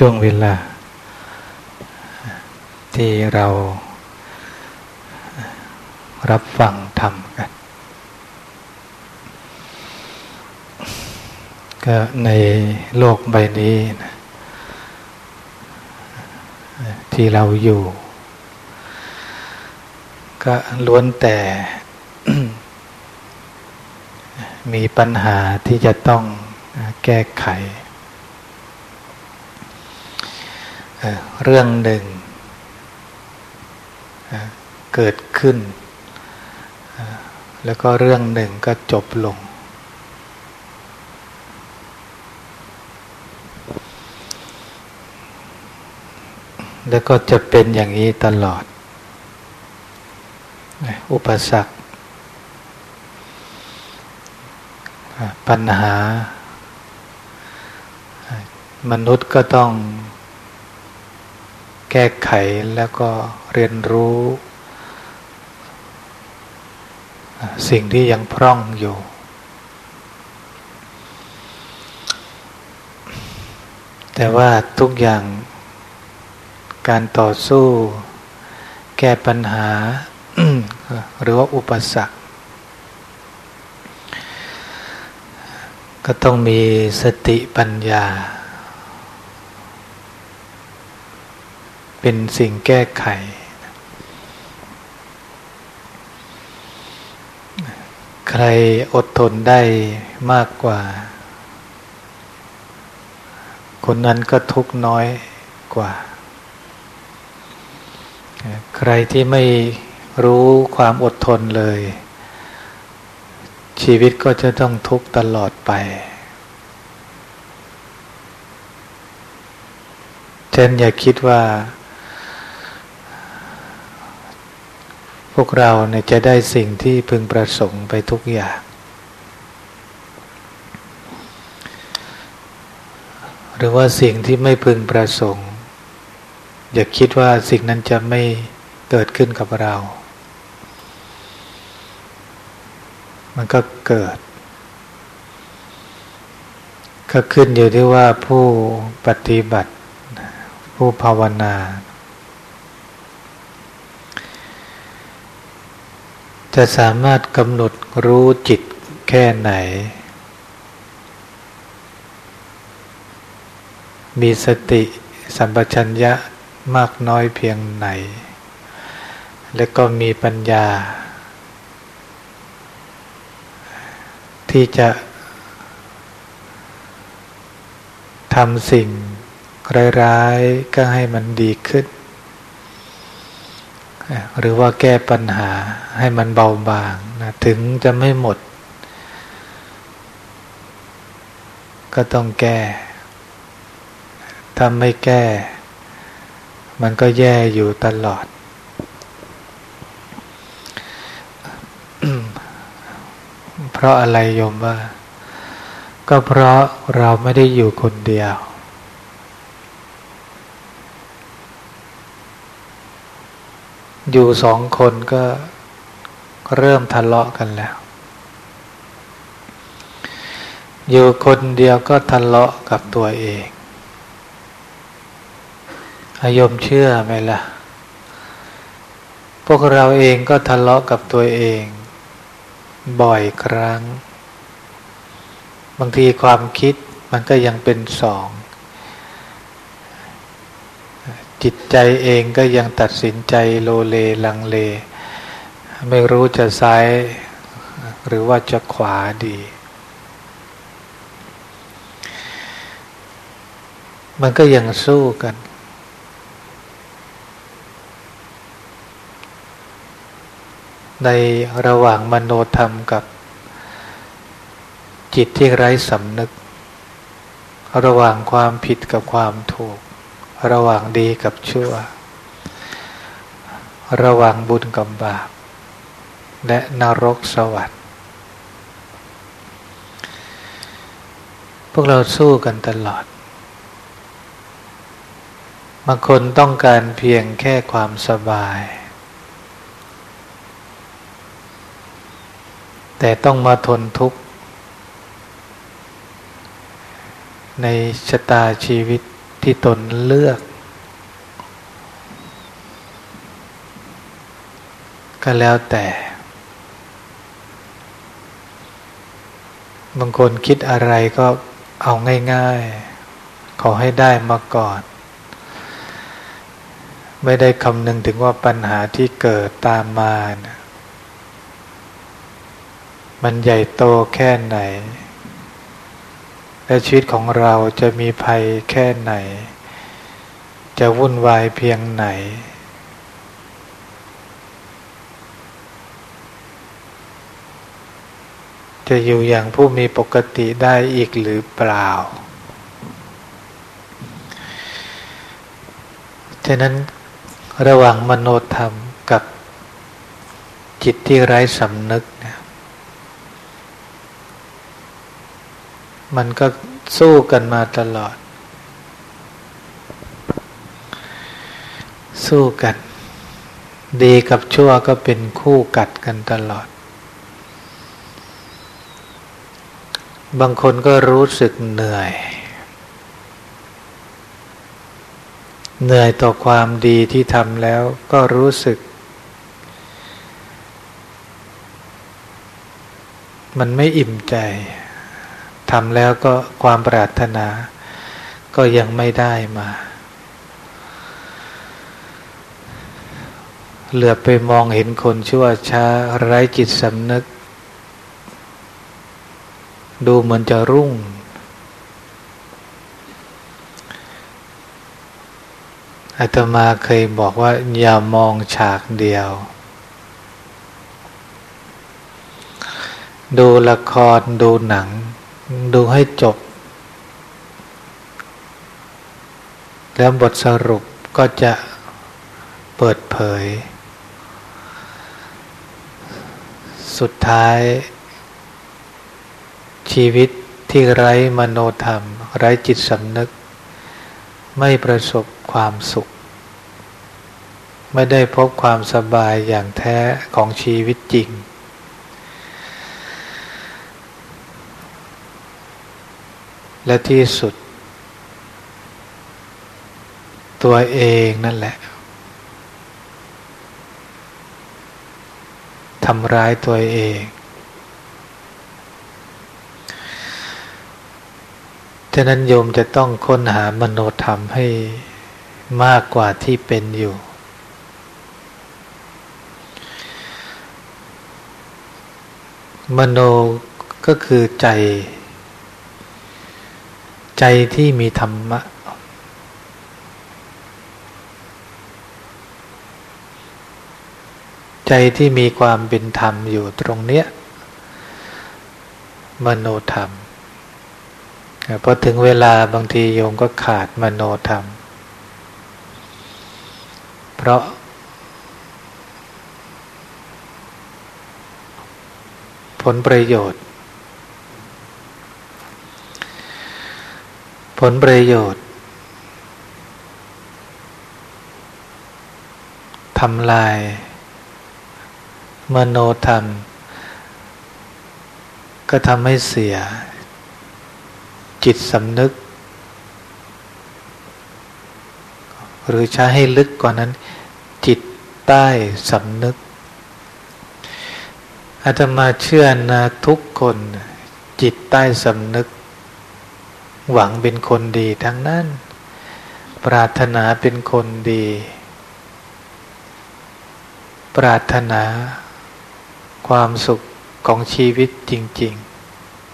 ช่วงเวลา ที่เรารับฟังธรรมกัน ก็ในโลกใบนี้นะที่เราอยู่ ก็ล้วนแต่มีปัญหาที่จะต้องแก้ไข เรื่องหนึ่งเกิดขึ้น แล้วก็เรื่องหนึ่งก็จบลง แล้วก็จะเป็นอย่างนี้ตลอด อุปสรรคปัญหามนุษย์ก็ต้อง แก้ไขแล้วก็เรียนรู้ สิ่งที่ยังพร่องอยู่ แต่ว่าทุกอย่างการต่อสู้ แก้ปัญหา หรือว่าอุปสรรค ก็ต้องมีสติปัญญา เป็นสิ่งแก้ไข ใครอดทนได้มากกว่า คนนั้นก็ทุกน้อยกว่า ใครที่ไม่รู้ความอดทนเลย ชีวิตก็จะต้องทุกข์ตลอดไปเช่นอย่าคิดว่า พวกเราเนี่ยจะได้สิ่งที่พึงประสงค์ไปทุกอย่าง หรือว่าสิ่งที่ไม่พึงประสงค์ อย่าคิดว่าสิ่งนั้นจะไม่เกิดขึ้นกับเรา มันก็เกิด ก็ขึ้นอยู่ที่ว่าผู้ปฏิบัติ ผู้ภาวนา จะสามารถกำหนดรู้จิตแค่ไหน มีสติสัมปชัญญะมากน้อยเพียงไหน และก็มีปัญญา ที่จะทำสิ่งร้ายๆก็ให้มันดีขึ้น หรือว่าแก้ปัญหาให้มันเบาบางนะถึงจะไม่หมด ก็ต้องแก้ถ้าไม่แก้ มันก็แย่อยู่ตลอด เพราะอะไรโยมว่า ก็เพราะเราไม่ได้อยู่คนเดียว อยู่สองคนก็เริ่มทะเลาะกันแล้ว อยู่คนเดียวก็ทะเลาะกับตัวเองอายมเชื่อไหมล่ะ พวกเราเองก็ทะเลาะกับตัวเอง บ่อยครั้ง บางทีความคิดมันก็ยังเป็นสอง จิตใจเองก็ยังตัดสินใจโลเลลังเล ไม่รู้จะซ้ายหรือว่าจะขวาดี มันก็ยังสู้กัน ในระหว่างมโนธรรมกับจิตที่ไร้สำนึก ระหว่างความผิดกับความถูก ระหว่างดีกับชั่ว ระหว่างบุญกับบาป และนรกสวรรค์ พวกเราสู้กันตลอด บางคนต้องการเพียงแค่ความสบาย แต่ต้องมาทนทุกข์ในชะตาชีวิต ที่ตนเลือก ก็แล้วแต่ บางคนคิดอะไรก็เอาง่ายๆ ขอให้ได้มาก่อน ไม่ได้คำนึงถึงว่าปัญหาที่เกิดตามมานะมันใหญ่โตแค่ไหน และชีวิตของเราจะมีภัยแค่ไหน จะวุ่นวายเพียงไหน จะอยู่อย่างผู้มีปกติได้อีกหรือเปล่า ฉะนั้นระหว่างมโนธรรมกับจิตที่ไร้สำนึกเนี่ย มันก็สู้กันมาตลอด สู้กัน ดีกับชั่วก็เป็นคู่กัดกันตลอด บางคนก็รู้สึกเหนื่อย เหนื่อยต่อความดีที่ทำแล้วก็รู้สึก มันไม่อิ่มใจ ทำแล้วก็ความปรารถนา ก็ยังไม่ได้มา เหลือไปมองเห็นคนชั่วช้าไร้จิตสำนึก ดูเหมือนจะรุ่ง อาตมาเคยบอกว่า อย่ามองฉากเดียวดูละครดูหนัง ดูให้จบ แล้วบทสรุปก็จะเปิดเผย สุดท้าย ชีวิตที่ไร้มโนธรรม ไร้จิตสำนึก ไม่ประสบความสุข ไม่ได้พบความสบายอย่างแท้ของชีวิตจริง และที่สุด ตัวเองนั่นแหละทำร้ายตัวเอง ฉะนั้นโยมจะต้องค้นหามโนธรรมให้มากกว่าที่เป็นอยู่ มโนก็คือใจ ใจที่มีธรรมะ ใจที่มีความเป็นธรรมอยู่ตรงเนี้ย มโนธรรมพอถึงเวลาบางทีโยมก็ขาดมโนธรรม เพราะ ผลประโยชน์ ผลประโยชน์ทำลาย มโนธรรม ก็ทำให้เสีย จิตสำนึก หรือใช้ให้ลึกกว่านั้น จิตใต้สำนึกอาตมาเชื่อนะทุกคน จิตใต้สำนึก หวังเป็นคนดีทั้งนั้น ปรารถนาเป็นคนดี ปรารถนาความสุขของชีวิตจริง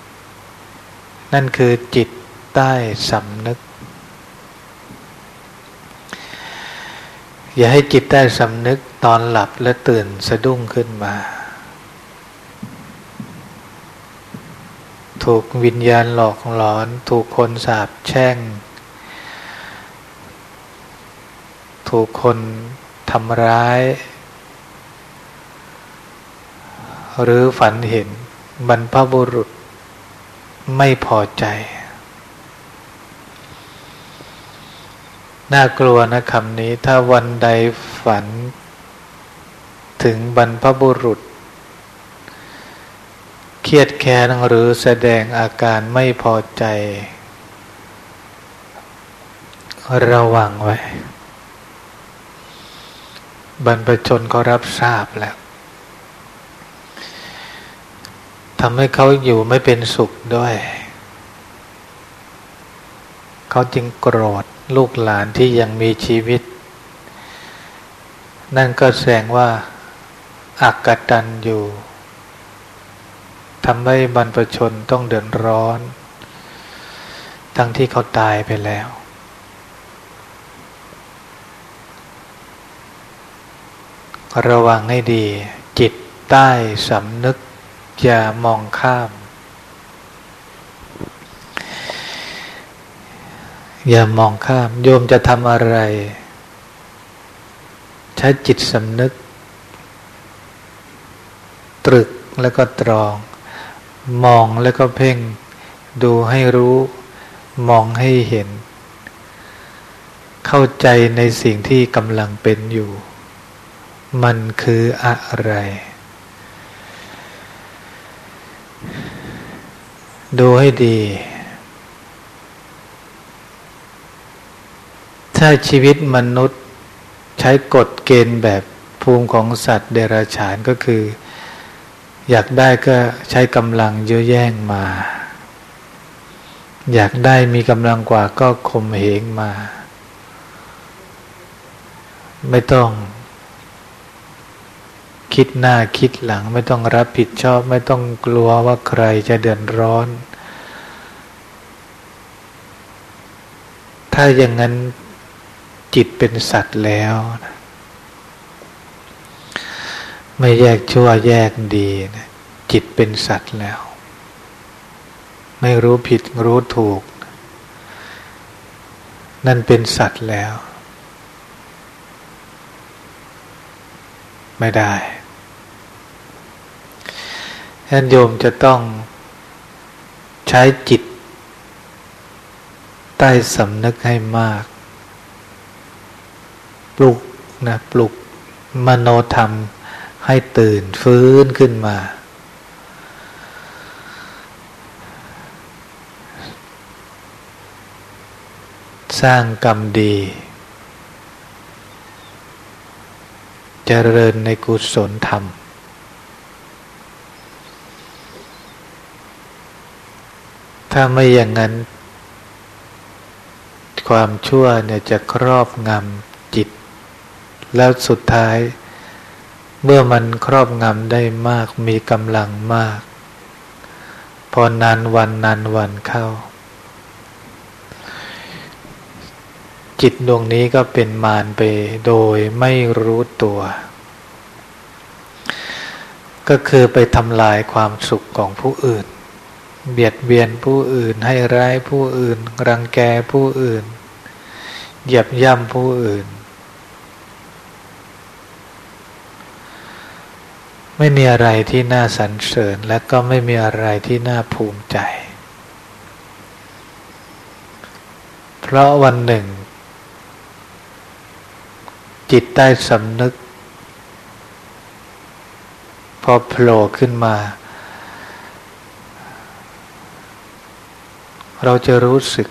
ๆ นั่นคือจิตใต้สำนึก อย่าให้จิตใต้สำนึกตอนหลับและตื่นสะดุ้งขึ้นมา ถูกวิญญาณหลอกหลอน ถูกคนสาบแช่ง ถูกคนทำร้าย หรือฝันเห็นบรรพบุรุษไม่พอใจ น่ากลัวนะคำนี้ถ้าวันใดฝันถึงบรรพบุรุษ เครียดแค้นหรือแสดงอาการไม่พอใจ ระวังไว้ บรรพชนเขารับทราบแล้วทำให้เขาอยู่ไม่เป็นสุขด้วย เขาจึงโกรธลูกหลานที่ยังมีชีวิต นั่นก็แสดงว่าอักกตันอยู่ำให้บรรพชนต้องเดือดร้อน ทั้งที่เขาตายไปแล้ว ระวังให้ดี จิตใต้สำนึกอย่ามองข้าม อย่ามองข้าม โยมจะทำอะไร ใช้จิตสำนึก ตรึกแล้วก็ตรอง มองแล้วก็เพ่ง ดูให้รู้ มองให้เห็น เข้าใจในสิ่งที่กำลังเป็นอยู่ มันคืออะไร ดูให้ดี ถ้าชีวิตมนุษย์ใช้กฎเกณฑ์แบบภูมิของสัตว์เดรัจฉานก็คือ อยากได้ก็ใช้กำลังเยอะแย่งมา อยากได้มีกำลังกว่าก็ข่มเหงมา ไม่ต้อง คิดหน้าคิดหลัง ไม่ต้องรับผิดชอบ ไม่ต้องกลัวว่าใครจะเดือดร้อน ถ้าอย่างนั้นจิตเป็นสัตว์แล้วนะ ไม่แยกชั่วแยกดีนะจิตเป็นสัตว์แล้ว ไม่รู้ผิดรู้ถูก นั่นเป็นสัตว์แล้ว ไม่ได้ฉะนั้นโยมจะต้องใช้จิต ใต้สำนึกให้มาก ปลุกนะปลุกมโนธรรม ให้ตื่นฟื้นขึ้นมา สร้างกรรมดี เจริญในกุศลธรรม ถ้าไม่อย่างนั้น ความชั่วเนี่ยจะครอบงำจิต แล้วสุดท้าย เมื่อมันครอบงำได้มากมีกำลังมาก พอนานวันนานวันเข้า จิตดวงนี้ก็เป็นมารไปโดยไม่รู้ตัว ก็คือไปทำลายความสุขของผู้อื่น เบียดเบียนผู้อื่นให้ร้ายผู้อื่น รังแกผู้อื่น เหยียบย่ำผู้อื่น ไม่มีอะไรที่น่าสรรเสริญและก็ไม่มีอะไรที่น่าภูมิใจ เพราะวันหนึ่ง จิตใต้สำนึก พอโผล่ขึ้นมา เราจะรู้สึก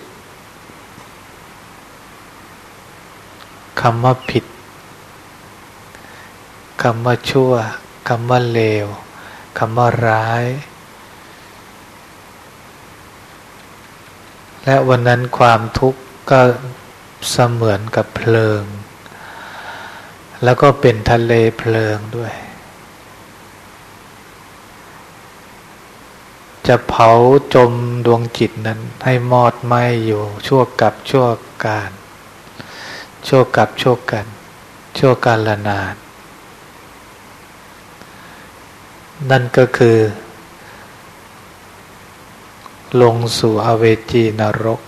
คำว่าผิดคำว่าชั่ว คำว่าเลวคำว่าร้าย และวันนั้นความทุกข์ก็เสมือนกับเพลิง แล้วก็เป็นทะเลเพลิงด้วย จะเผาจมดวงจิตนั้นให้มอดไหมอยู่ชั่วกับชั่วการ ชั่วกับชั่วกัน ชั่วการละนาน นั่นก็คือ ลงสู่อเวจีนรก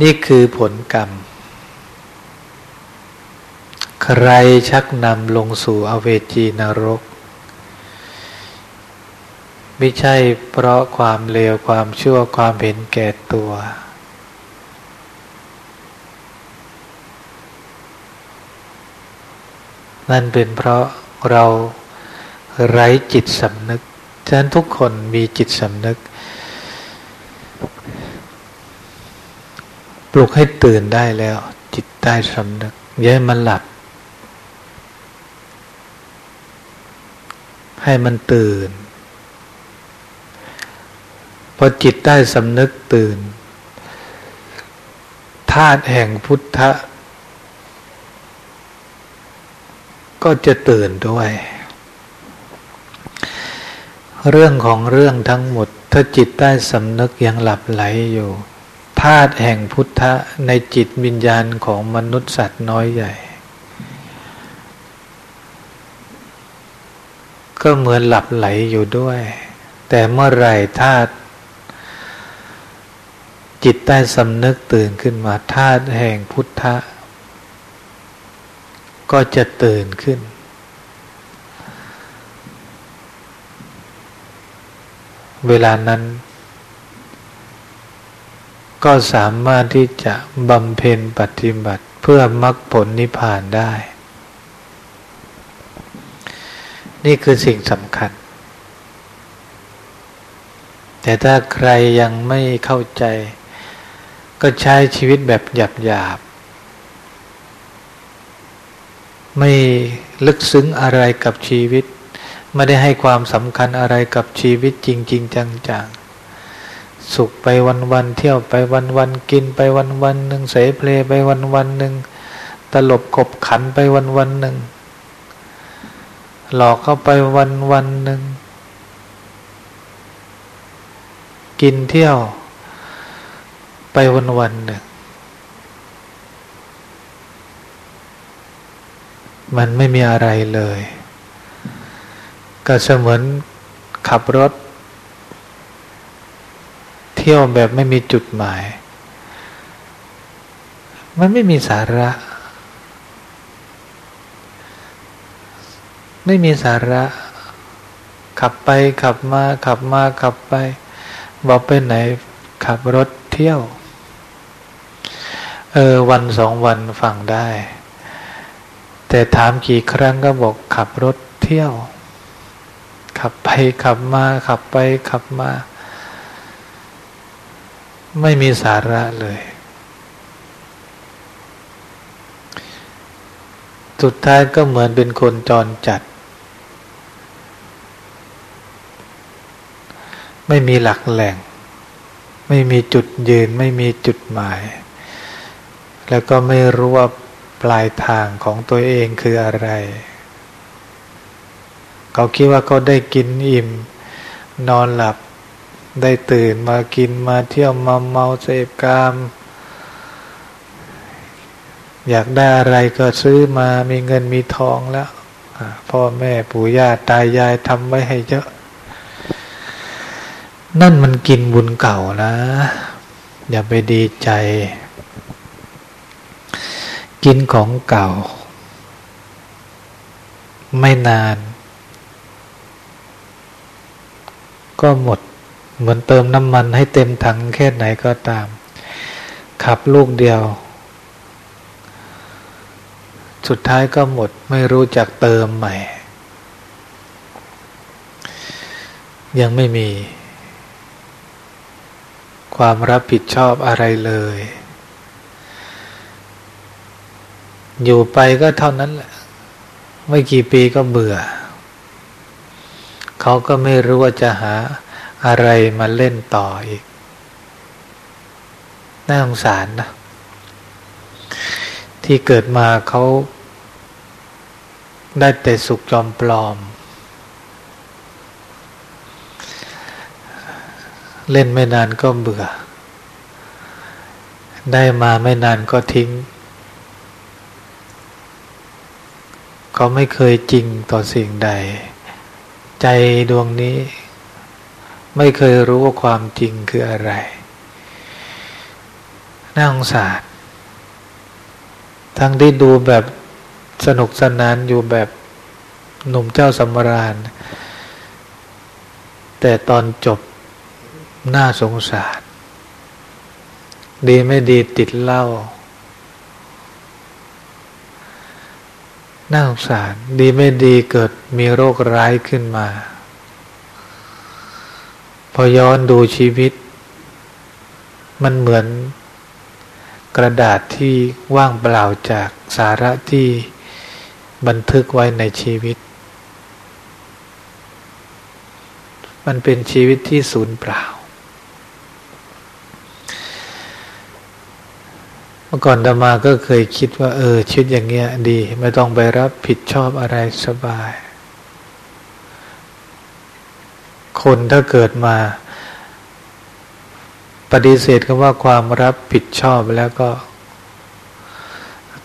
นี่คือผลกรรม ใครชักนำลงสู่อเวจีนรก ไม่ใช่เพราะความเลวความชั่วความเห็นแก่ตัว นั่นเป็นเพราะเราไร้จิตสำนึก ฉะนั้นทุกคนมีจิตสำนึก ปลุกให้ตื่นได้แล้ว จิตใต้สำนึกอย่าให้มันหลับ ให้มันตื่น พอจิตใต้สำนึกตื่นธาตุแห่งพุทธะ ก็จะตื่นด้วย เรื่องของเรื่องทั้งหมด ถ้าจิตใต้สำนึกยังหลับไหลอยู่ธาตุแห่งพุทธะในจิตวิญญาณของมนุษย์สัตว์น้อยใหญ่ ก็เหมือนหลับไหลอยู่ด้วย แต่เมื่อไรธาตุจิตใต้สำนึกตื่นขึ้นมาธาตุแห่งพุทธะ ก็จะตื่นขึ้น เวลานั้น ก็สามารถที่จะบำเพ็ญปฏิบัติเพื่อมรรคผลนิพพานได้ นี่คือสิ่งสำคัญ แต่ถ้าใครยังไม่เข้าใจ ก็ใช้ชีวิตแบบหยาบๆ ไม่ลึกซึ้งอะไรกับชีวิต ไม่ได้ให้ความสำคัญอะไรกับชีวิตจริง ๆ จังๆ สุขไปวันวันเที่ยวไปวันวันกินไปวันวันหนึ่งเสเพลไปวันวันหนึ่งตลบขบขันไปวันวันหนึ่งหลอกเข้าไปวันวันหนึ่งกินเที่ยวไปวันวันหนึ่ง มันไม่มีอะไรเลย ก็เสมือนขับรถ เที่ยวแบบไม่มีจุดหมาย มันไม่มีสาระ ไม่มีสาระ ขับไปขับมาขับมาขับไป บอกไปไหนขับรถเที่ยว เออวันสองวันฟังได้ แต่ถามกี่ครั้งก็บอกขับรถเที่ยว ขับไปขับมาขับไปขับมา ไม่มีสาระเลย สุดท้ายก็เหมือนเป็นคนจรจัด ไม่มีหลักแหล่ง ไม่มีจุดยืน ไม่มีจุดหมาย แล้วก็ไม่รู้ว่า ปลายทางของตัวเองคืออะไร เขาคิดว่าเขาได้กินอิ่ม นอนหลับได้ตื่นมากินมาเที่ยวมาเมาเสพกามอยากได้อะไรก็ซื้อมามีเงินมีทองแล้ว พ่อแม่ปู่ย่าตายายทำไว้ให้เยอะ นั่นมันกินบุญเก่านะ อย่าไปดีใจ กินของเก่า ไม่นาน ก็หมด เหมือนเติมน้ำมันให้เต็มถังแค่ไหนก็ตาม ขับลูกเดียว สุดท้ายก็หมดไม่รู้จักเติมใหม่ ยังไม่มี ความรับผิดชอบอะไรเลย อยู่ไปก็เท่านั้นแหละ ไม่กี่ปีก็เบื่อ เขาก็ไม่รู้ว่าจะหาอะไรมาเล่นต่ออีก น่าสงสารนะ ที่เกิดมาเขาได้แต่สุขจอมปลอม เล่นไม่นานก็เบื่อ ได้มาไม่นานก็ทิ้ง เขาไม่เคยจริงต่อสิ่งใด ใจดวงนี้ ไม่เคยรู้ว่าความจริงคืออะไรน่าสงสารทั้งที่ดูแบบสนุกสนานอยู่แบบหนุ่มเจ้าสมราญ แต่ตอนจบน่าสงสาร ดีไม่ดีติดเหล้า น่าสงสารดีไม่ดีเกิดมีโรคร้ายขึ้นมา พอย้อนดูชีวิต มันเหมือนกระดาษที่ว่างเปล่าจากสาระที่บันทึกไว้ในชีวิต มันเป็นชีวิตที่สูญเปล่า มื่อก่อนดมาก็เคยคิดว่า เออชีวิตอย่างเงี้ยดี ไม่ต้องไปรับผิดชอบอะไรสบาย คนถ้าเกิดมา ปฏิเสธคำว่าความรับผิดชอบแล้วก็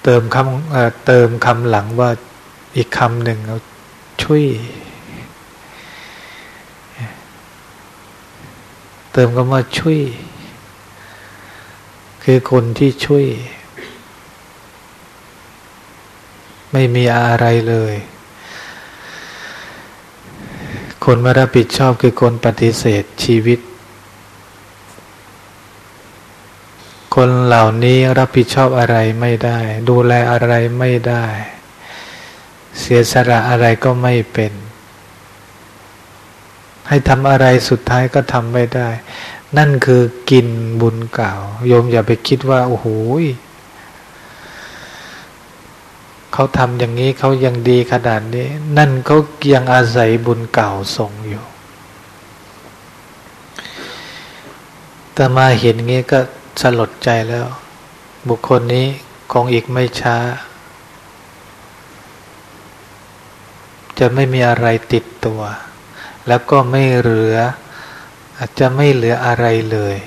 เติมคำเติมคำหลังว่าอีกคำหนึ่งเอาช่วย เติมคำว่าช่วย คือคนที่ช่วย ไม่มีอะไรเลย คนไม่รับผิดชอบคือคนปฏิเสธชีวิต คนเหล่านี้รับผิดชอบอะไรไม่ได้ ดูแลอะไรไม่ได้ เสียสละอะไรก็ไม่เป็นให้ทำอะไรสุดท้ายก็ทำไม่ได้ นั่นคือกินบุญเก่าโยมอย่าไปคิดว่า โอ้โหเขาทำอย่างนี้เขายังดีขนาดนี้ นั่นเขายังอาศัยบุญเก่าส่งอยู่แต่มาเห็นงี้ก็สลดใจแล้ว บุคคลนี้คงอีกไม่ช้า จะไม่มีอะไรติดตัว แล้วก็ไม่เหลือ อาจจะไม่เหลืออะไรเลย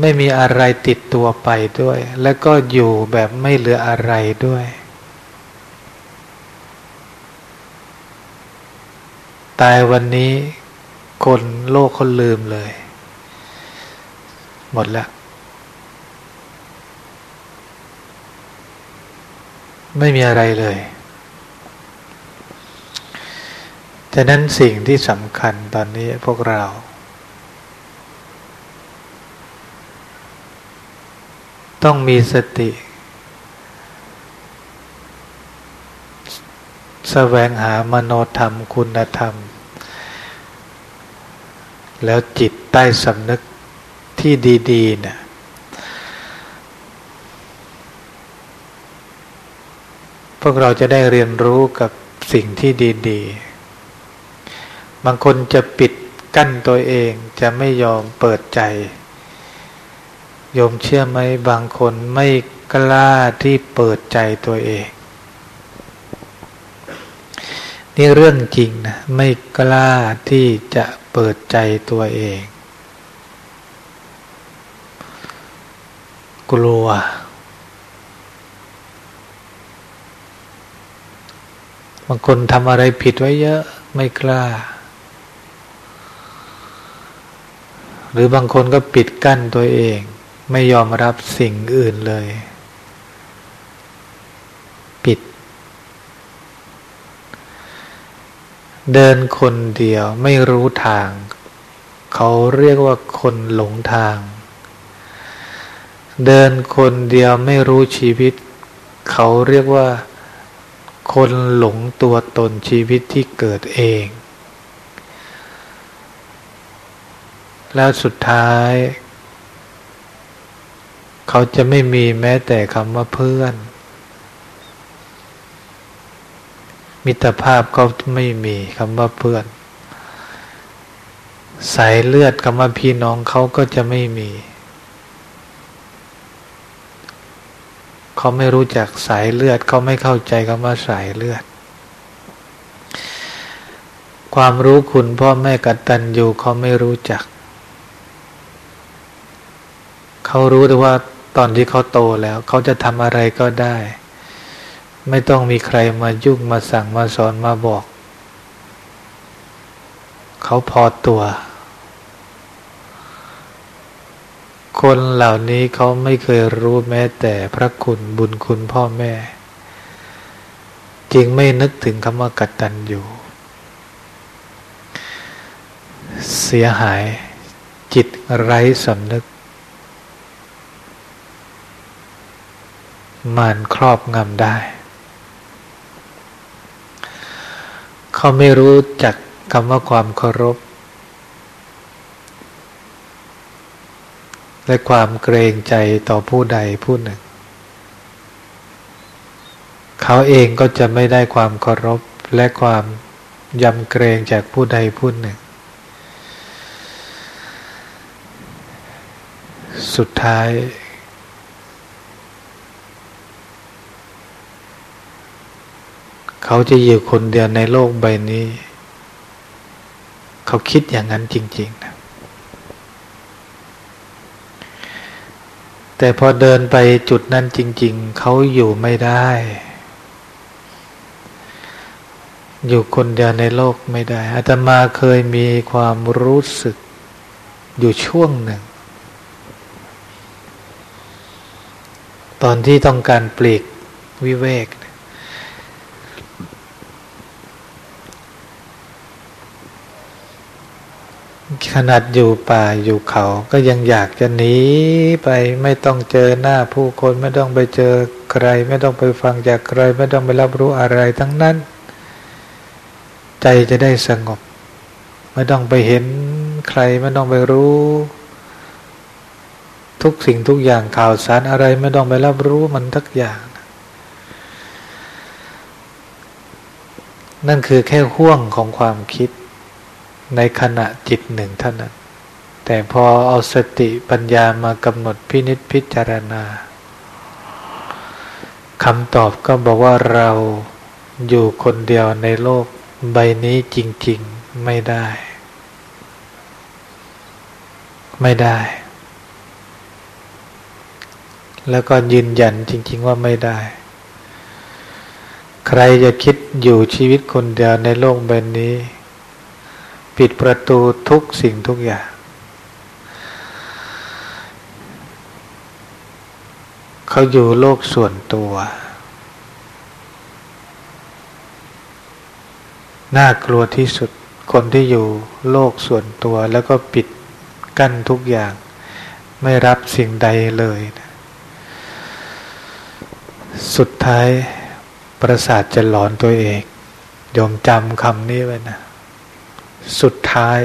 ไม่มีอะไรติดตัวไปด้วย แล้วก็อยู่แบบไม่เหลืออะไรด้วย ตายวันนี้คนโลกคนลืมเลย หมดแล้ว ไม่มีอะไรเลย ฉะนั้นสิ่งที่สำคัญตอนนี้พวกเรา ต้องมีสติแสวงหามโนธรรมคุณธรรม แล้วจิตใต้สำนึกที่ดีๆเนี่ยพวกเราจะได้เรียนรู้กับสิ่งที่ดี ๆ บางคนจะปิดกั้นตัวเองจะไม่ยอมเปิดใจ โยมเชื่อไหมบางคนไม่กล้าที่เปิดใจตัวเอง นี่เรื่องจริงนะไม่กล้าที่จะเปิดใจตัวเอง กลัว บางคนทำอะไรผิดไว้เยอะไม่กล้า หรือบางคนก็ปิดกั้นตัวเอง ไม่ยอมรับสิ่งอื่นเลย ปิด เดินคนเดียวไม่รู้ทาง เขาเรียกว่าคนหลงทาง เดินคนเดียวไม่รู้ชีวิต เขาเรียกว่า คนหลงตัวตนชีวิตที่เกิดเอง แล้วสุดท้าย เขาจะไม่มีแม้แต่คำว่าเพื่อน มิตรภาพเขาไม่มีคำว่าเพื่อน สายเลือดคำว่าพี่น้องเขาก็จะไม่มี เขาไม่รู้จักสายเลือด เขาไม่เข้าใจคำว่าสายเลือดความรู้คุณพ่อแม่กตัญญูเขาไม่รู้จัก เขารู้แต่ว่าตอนที่เขาโตแล้ว เขาจะทำอะไรก็ได้ ไม่ต้องมีใครมายุ่งมาสั่งมาสอนมาบอก เขาพอตัว คนเหล่านี้เขาไม่เคยรู้แม้แต่พระคุณบุญคุณพ่อแม่ จึงไม่นึกถึงคำว่ากัตตัญญูเสียหายจิตไร้สำนึก มันครอบงำได้ เขาไม่รู้จักคำว่าความเคารพ และความเกรงใจต่อผู้ใดผู้หนึ่ง เขาเองก็จะไม่ได้ความเคารพและความยำเกรงจากผู้ใดผู้หนึ่ง สุดท้าย เขาจะอยู่คนเดียวในโลกใบนี้ เขาคิดอย่างนั้นจริง ๆ นะ แต่พอเดินไปจุดนั้นจริง ๆ เขาอยู่ไม่ได้ อยู่คนเดียวในโลกไม่ได้อาตมาเคยมีความรู้สึกอยู่ช่วงหนึ่ง ตอนที่ต้องการปลีกวิเวก ขนาดอยู่ป่าอยู่เขาก็ยังอยากจะหนีไปไม่ต้องเจอหน้าผู้คนไม่ต้องไปเจอใคร ไม่ต้องไปฟังจากใคร ไม่ต้องไปรับรู้อะไรทั้งนั้น ใจจะได้สงบ ไม่ต้องไปเห็นใครไม่ต้องไปรู้ ทุกสิ่งทุกอย่างข่าวสารอะไรไม่ต้องไปรับรู้มันทักอย่าง นั่นคือแค่ห่วงของความคิด ในขณะจิตหนึ่งเท่านั้น แต่พอเอาสติปัญญามากำหนดพินิษพิจารณาคำตอบก็บอกว่าเราอยู่คนเดียวในโลกใบนี้จริง ๆ ไม่ได้ ไม่ได้ แล้วก็ยืนยันจริง ๆ ว่าไม่ได้ ใครจะคิดอยู่ชีวิตคนเดียวในโลกใบนี้ ปิดประตูทุกสิ่งทุกอย่าง เขาอยู่โลกส่วนตัว น่ากลัวที่สุดคนที่อยู่โลกส่วนตัว แล้วก็ปิดกั้นทุกอย่าง ไม่รับสิ่งใดเลยนะสุดท้ายประสาทจะหลอนตัวเองยอมจำคำนี้ไว้นะ สุดท้าย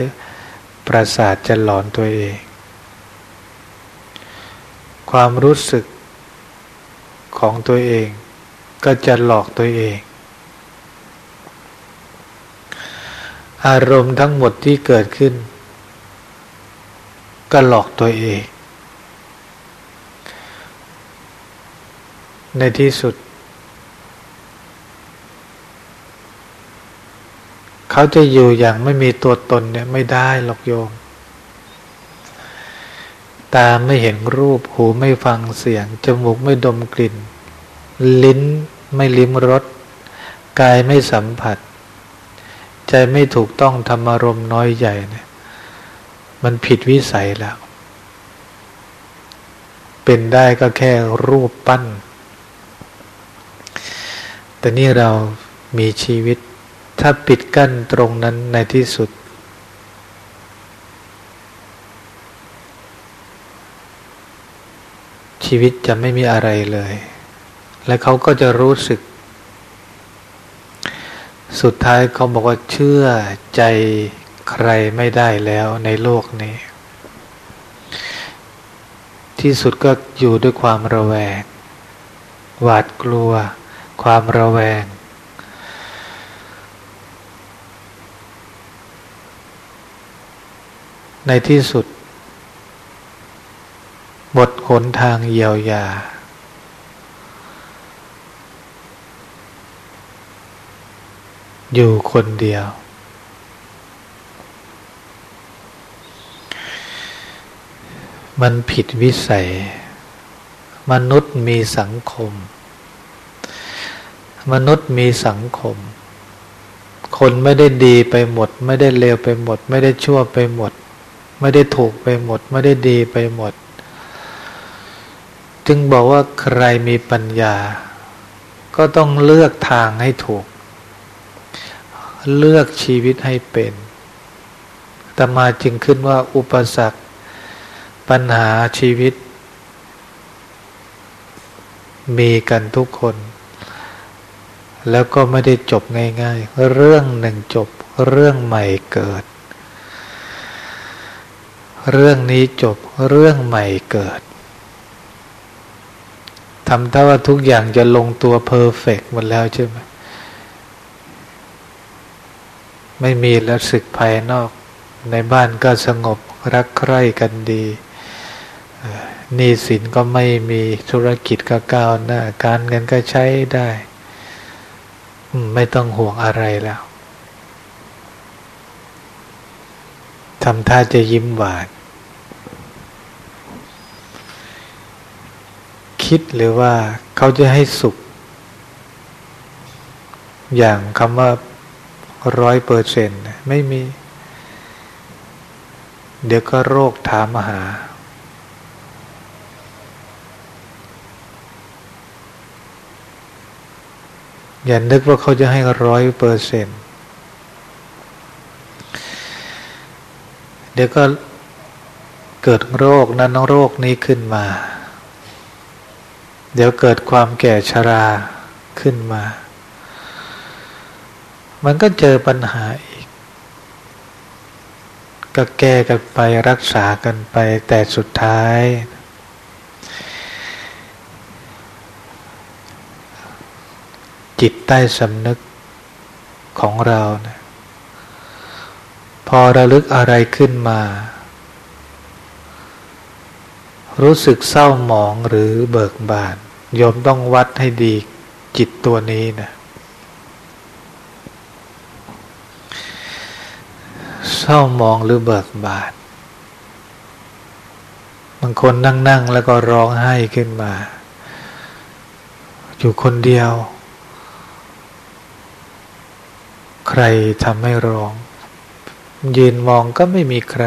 ประสาทจะหลอนตัวเอง ความรู้สึกของตัวเองก็จะหลอกตัวเอง อารมณ์ทั้งหมดที่เกิดขึ้น ก็หลอกตัวเอง ในที่สุด เขาจะอยู่อย่างไม่มีตัวตนเนี่ยไม่ได้หรอกโยม ตาไม่เห็นรูปหูไม่ฟังเสียง จมูกไม่ดมกลิ่น ลิ้นไม่ลิ้มรสกายไม่สัมผัส ใจไม่ถูกต้องธรรมารมน้อยใหญ่เนี่ยมันผิดวิสัยแล้ว เป็นได้ก็แค่รูปปั้น แต่นี่เรามีชีวิต ถ้าปิดกั้นตรงนั้นในที่สุด ชีวิตจะไม่มีอะไรเลย และเขาก็จะรู้สึก สุดท้ายเขาบอกว่าเชื่อใจใครไม่ได้แล้วในโลกนี้ ที่สุดก็อยู่ด้วยความระแวง หวาดกลัว ความระแวง ในที่สุดหมดหนทางเยียวยา อยู่คนเดียว มันผิดวิสัย มนุษย์มีสังคม มนุษย์มีสังคมคนไม่ได้ดีไปหมด ไม่ได้เลวไปหมด ไม่ได้ชั่วไปหมด ไม่ได้ถูกไปหมด ไม่ได้ดีไปหมด จึงบอกว่าใครมีปัญญา ก็ต้องเลือกทางให้ถูก เลือกชีวิตให้เป็นแต่มาจึงขึ้นว่าอุปสรรคปัญหาชีวิต มีกันทุกคน แล้วก็ไม่ได้จบง่าย ๆ เรื่องหนึ่งจบเรื่องใหม่เกิด เรื่องนี้จบเรื่องใหม่เกิดทำท่าว่าทุกอย่างจะลงตัวเพอร์เฟกหมดแล้วใช่ไหมไม่มีแล้วศึกภายนอก ในบ้านก็สงบรักใคร่กันดีหนี้สินก็ไม่มีธุรกิจก็ก้าวหน้า การเงินก็ใช้ได้ ไม่ต้องห่วงอะไรแล้วทำท่าจะยิ้มหวาน คิดหรือว่าเขาจะให้สุข อย่างคำว่าร้อยเปอร์เซ็นต์ไม่มี เดี๋ยวก็โรคถามมาหา อย่านึกว่าเขาจะให้ร้อยเปอร์เซ็นต์เดี๋ยวก็เกิดโรคนั้นโรคนี้ขึ้นมา เดี๋ยวเกิดความแก่ชราขึ้นมา มันก็เจอปัญหาอีก ก็แก้กันไปรักษากันไปแต่สุดท้าย จิตใต้สำนึกของเรานะพอระลึกอะไรขึ้นมา รู้สึกเศร้าหมองหรือเบิกบาน โยมต้องวัดให้ดีจิตตัวนี้นะเศร้ามองหรือเบิกบานบางคนนั่งๆแล้วก็ร้องไห้ขึ้นมา อยู่คนเดียว ใครทำให้ร้อง ยืนมองก็ไม่มีใคร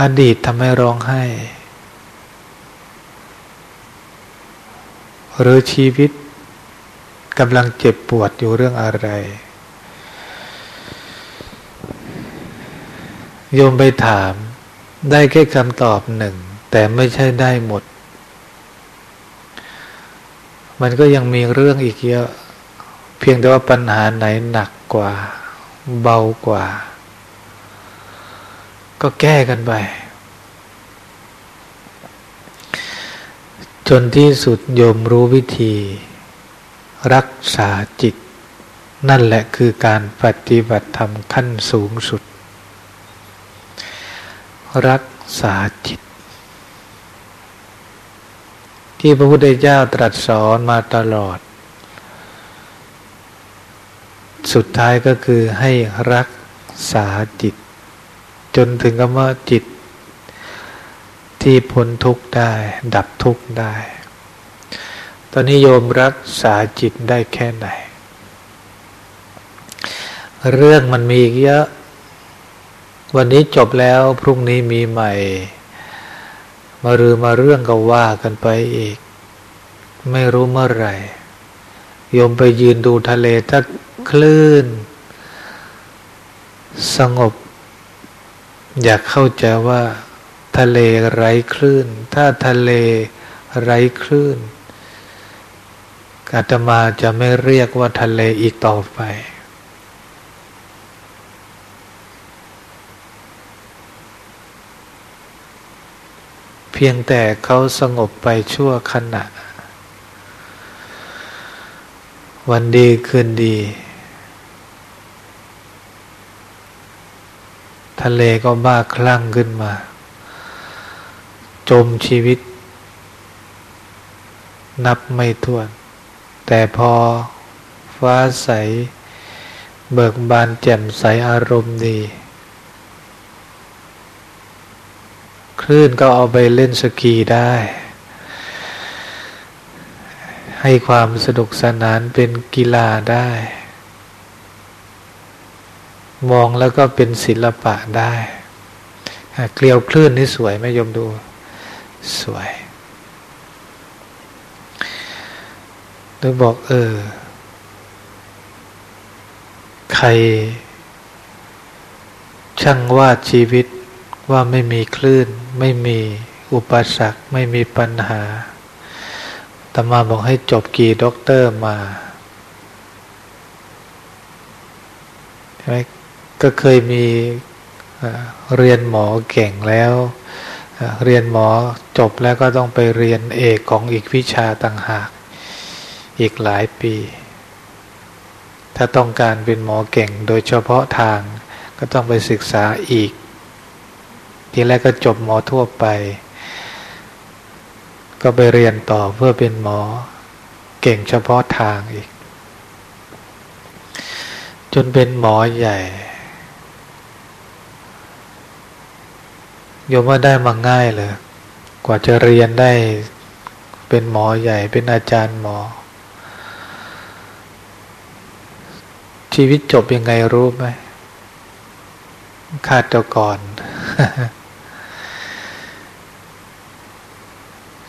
อดีตทำให้ร้องไห้ หรือชีวิตกำลังเจ็บปวดอยู่เรื่องอะไร โยมไปถาม ได้แค่คำตอบหนึ่ง แต่ไม่ใช่ได้หมด มันก็ยังมีเรื่องอีกเยอะ เพียงแต่ว่าปัญหาไหนหนักกว่า เบากว่า ก็แก้กันไป จนที่สุดโยมรู้วิธี รักษาจิต นั่นแหละคือการปฏิบัติธรรมขั้นสูงสุด รักษาจิต ที่พระพุทธเจ้าตรัสสอนมาตลอด สุดท้ายก็คือให้รักษาจิต จนถึงกับว่าจิต ที่พ้นทุกข์ได้ ดับทุกข์ได้ ตอนนี้โยมรักษาจิตได้แค่ไหน เรื่องมันมีเยอะ วันนี้จบแล้วพรุ่งนี้มีใหม่ มารือมาเรื่องก็ว่ากันไปอีก ไม่รู้เมื่อไหร่โยมไปยืนดูทะเลถ้าคลื่น สงบ อยากเข้าใจว่า ทะเลไร้คลื่น ถ้าทะเลไร้คลื่นอาตมาจะไม่เรียกว่าทะเลอีกต่อไป เพียงแต่เขาสงบไปชั่วขณะ วันดีคืนดี ทะเลก็บ้าคลั่งขึ้นมา จมชีวิต นับไม่ถ้วน แต่พอฟ้าใส เบิกบานแจ่มใสอารมณ์ดี คลื่นก็เอาไปเล่นสกีได้ ให้ความสนุกสนานเป็นกีฬาได้ มองแล้วก็เป็นศิลปะได้ เกลียวคลื่นนี่สวยไหมยมดู สวย หรือบอกเออ ใคร ช่างวาดชีวิตว่าไม่มีคลื่น ไม่มีอุปสรรค ไม่มีปัญหาตมาบอกให้จบกี่ด็อกเตอร์มาใช่ไหมก็เคยมีเรียนหมอเก่งแล้ว เรียนหมอจบแล้วก็ต้องไปเรียนเอกของอีกวิชาต่างหาก อีกหลายปี ถ้าต้องการเป็นหมอเก่งโดยเฉพาะทางก็ต้องไปศึกษาอีก ทีแรกก็จบหมอทั่วไป ก็ไปเรียนต่อเพื่อเป็นหมอเก่งเฉพาะทางอีก จนเป็นหมอใหญ่ โยมว่าได้มาง่ายเลยกว่าจะเรียนได้เป็นหมอใหญ่ เป็นอาจารย์หมอ ชีวิตจบยังไงรู้ไหมคาดตัวก่อน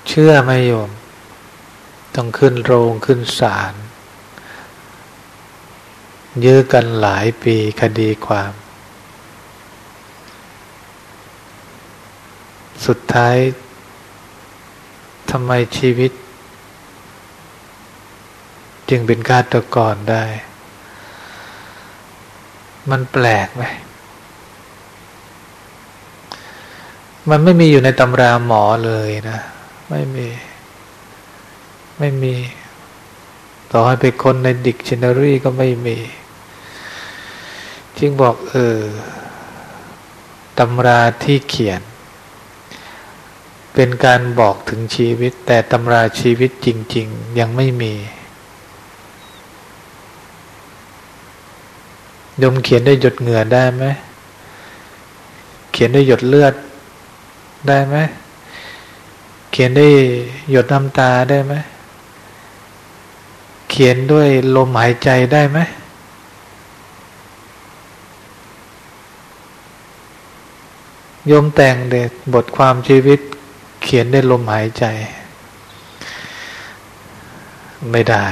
เชื่อไหมโยม ต้องขึ้นโรงขึ้นศาลยื้อกันหลายปีคดีความ สุดท้ายทำไมชีวิต จึงเป็นฆาตกรได้ มันแปลกไหมมันไม่มีอยู่ในตำราหมอเลยนะ ไม่มี ไม่มี ต่อให้ไปคนในดิกชันนารีก็ไม่มี จึงบอกเออตำราที่เขียน เป็นการบอกถึงชีวิต แต่ตำราชีวิตจริง ๆ ยังไม่มียมเขียนได้หยดเหงื่อได้ไหม เขียนได้หยดเลือดได้ไหม เขียนได้หยดน้ำตาได้ไหม เขียนด้วยลมหายใจได้ไหม โยมแต่งเด็ดบทความชีวิต เขียนได้ลมหายใจ ไม่ได้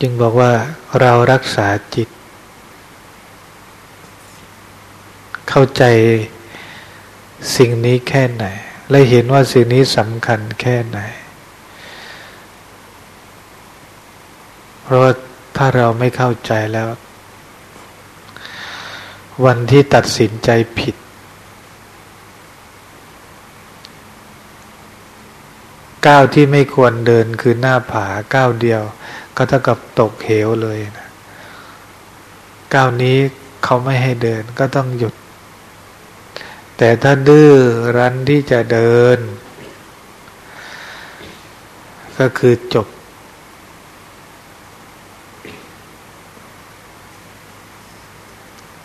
จึงบอกว่าเรารักษาจิต เข้าใจสิ่งนี้แค่ไหน และเห็นว่าสิ่งนี้สำคัญแค่ไหน เพราะว่าถ้าเราไม่เข้าใจแล้ว วันที่ตัดสินใจผิด ก้าวที่ไม่ควรเดินคือหน้าผาก้าวเดียว ก็เท่ากับตกเหวเลยนะก้าวนี้เขาไม่ให้เดินก็ต้องหยุด แต่ถ้าดื้อรั้นที่จะเดิน ก็คือจบ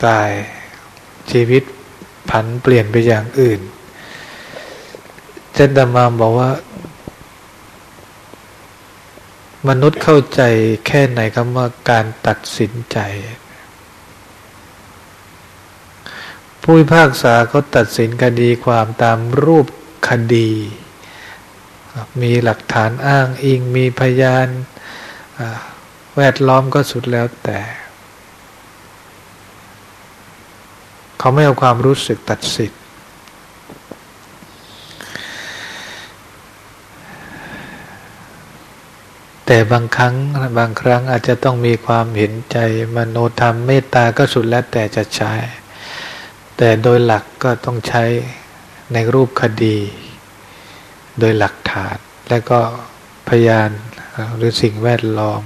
ตายชีวิตผันเปลี่ยนไปอย่างอื่นเจนดามาบอกว่า มนุษย์เข้าใจแค่ไหนคำว่าการตัดสินใจ ผู้พิพากษาเขาตัดสินคดีความตามรูปคดี มีหลักฐานอ้างอิงมีพยานแวดล้อมก็สุดแล้วแต่ เขาไม่เอาความรู้สึกตัดสิน แต่บางครั้งบางครั้งอาจจะต้องมีความเห็นใจมโนธรรมเมตตาก็สุดแล้วแต่จะใช้ แต่โดยหลักก็ต้องใช้ในรูปคดี โดยหลักฐาน และก็พยานหรือสิ่งแวดล้อม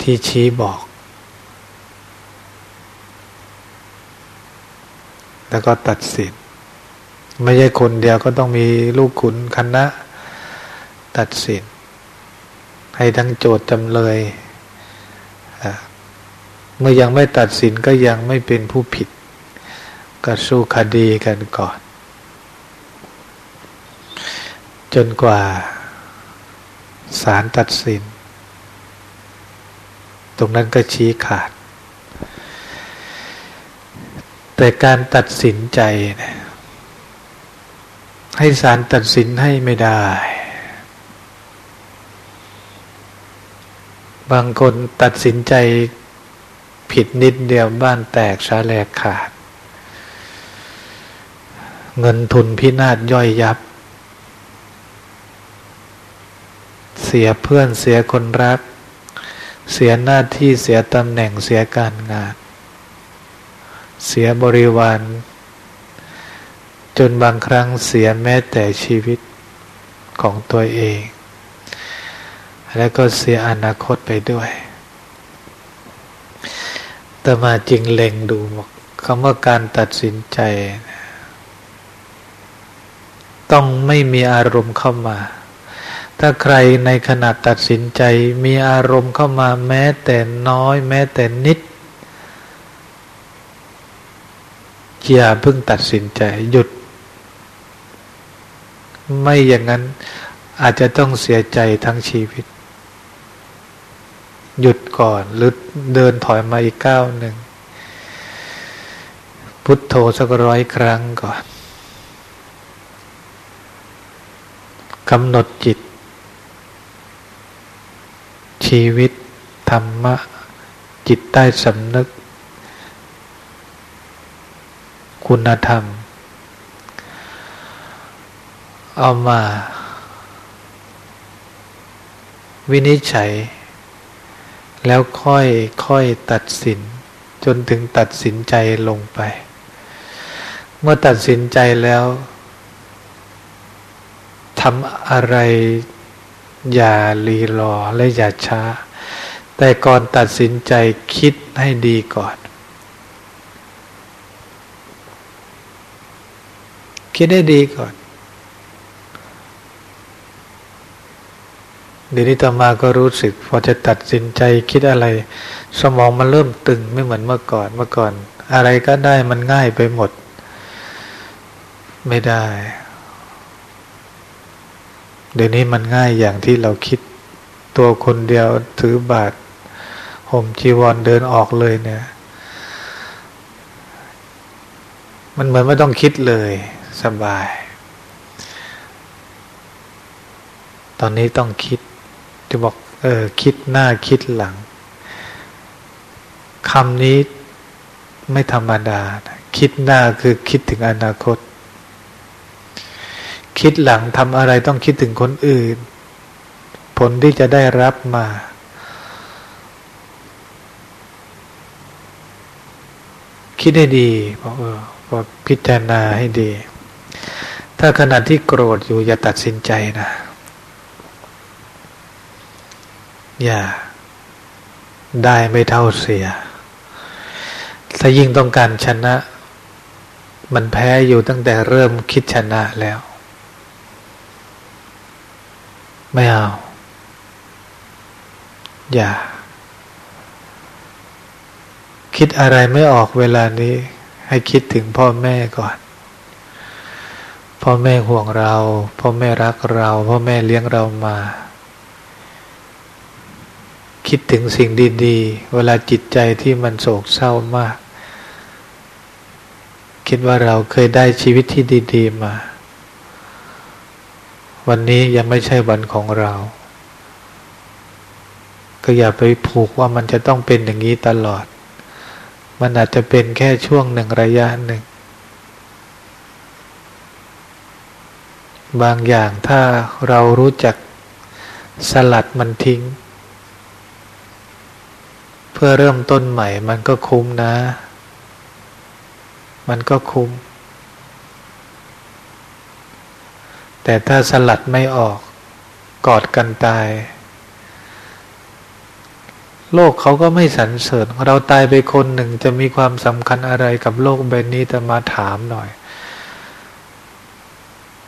ที่ชี้บอก แล้วก็ตัดสินไม่ใช่คนเดียวก็ต้องมีลูกขุนคณะตัดสิน ให้ทั้งโจทย์จำเลยเมื่อยังไม่ตัดสินก็ยังไม่เป็นผู้ผิด ก็สู้คดีกันก่อน จนกว่าศาลตัดสิน ตรงนั้นก็ชี้ขาด แต่การตัดสินใจนะให้ศาลตัดสินให้ไม่ได้ บางคนตัดสินใจผิดนิดเดียวบ้านแตกชาแหลกขาด เงินทุนพินาศย่อยยับ เสียเพื่อนเสียคนรัก เสียหน้าที่เสียตำแหน่งเสียการงาน เสียบริวาร จนบางครั้งเสียแม้แต่ชีวิตของตัวเอง และก็เสียอนาคตไปด้วยแต่มาจริงเล็งดูคำว่าการตัดสินใจ ต้องไม่มีอารมณ์เข้ามา ถ้าใครในขณะตัดสินใจมีอารมณ์เข้ามาแม้แต่น้อย แม้แต่นิดอย่าเพิ่งตัดสินใจหยุด ไม่อย่างนั้นอาจจะต้องเสียใจทั้งชีวิต หยุดก่อน หรือเดินถอยมาอีกก้าวหนึ่ง พุทโธสักร้อยครั้งก่อนกำหนดจิต ชีวิต ธรรมะ จิตใต้สำนึก คุณธรรม เอามา วินิจฉัย แล้วค่อยค่อยตัดสิน จนถึงตัดสินใจลงไป เมื่อตัดสินใจแล้วทำอะไรอย่ารีรอและอย่าช้า แต่ก่อนตัดสินใจคิดให้ดีก่อน คิดให้ดีก่อน เดี๋ยวนี้ต่อมาก็รู้สึก พอจะตัดสินใจคิดอะไร สมองมันเริ่มตึงไม่เหมือนเมื่อก่อนเมื่อก่อน อะไรก็ได้มันง่ายไปหมด ไม่ได้ เดี๋ยวนี้มันง่ายอย่างที่เราคิดตัวคนเดียวถือบาทห่มจีวรเดินออกเลยเนี่ย มันเหมือนไม่ต้องคิดเลย สบาย ตอนนี้ต้องคิด จะบอก เออ คิดหน้าคิดหลังคำนี้ไม่ธรรมดา คิดหน้าคือคิดถึงอนาคต คิดหลังทำอะไรต้องคิดถึงคนอื่น ผลที่จะได้รับมา คิดให้ดีพอเออพอพิจารณาให้ดี ถ้าขณะที่โกรธอยู่อย่าตัดสินใจนะ อย่า ได้ไม่เท่าเสีย ถ้ายิ่งต้องการชนะ มันแพ้อยู่ตั้งแต่เริ่มคิดชนะแล้ว ไม่เอา อย่า คิดอะไรไม่ออกเวลานี้ ให้คิดถึงพ่อแม่ก่อนพ่อแม่ห่วงเรา พ่อแม่รักเรา พ่อแม่เลี้ยงเรามา คิดถึงสิ่งดีๆ เวลาจิตใจที่มันโศกเศร้ามาก คิดว่าเราเคยได้ชีวิตที่ดี ๆ มา วันนี้ยังไม่ใช่วันของเรา ก็อย่าไปผูกว่ามันจะต้องเป็นอย่างนี้ตลอด มันอาจจะเป็นแค่ช่วงหนึ่งระยะหนึ่ง บางอย่างถ้าเรารู้จักสลัดมันทิ้ง เพื่อเริ่มต้นใหม่ มันก็คุ้มนะ มันก็คุ้ม แต่ถ้าสลัดไม่ออก กอดกันตาย โลกเขาก็ไม่สรรเสริญเราตายไปคนหนึ่งจะมีความสำคัญอะไรกับโลกใบนี้แต่มาถามหน่อย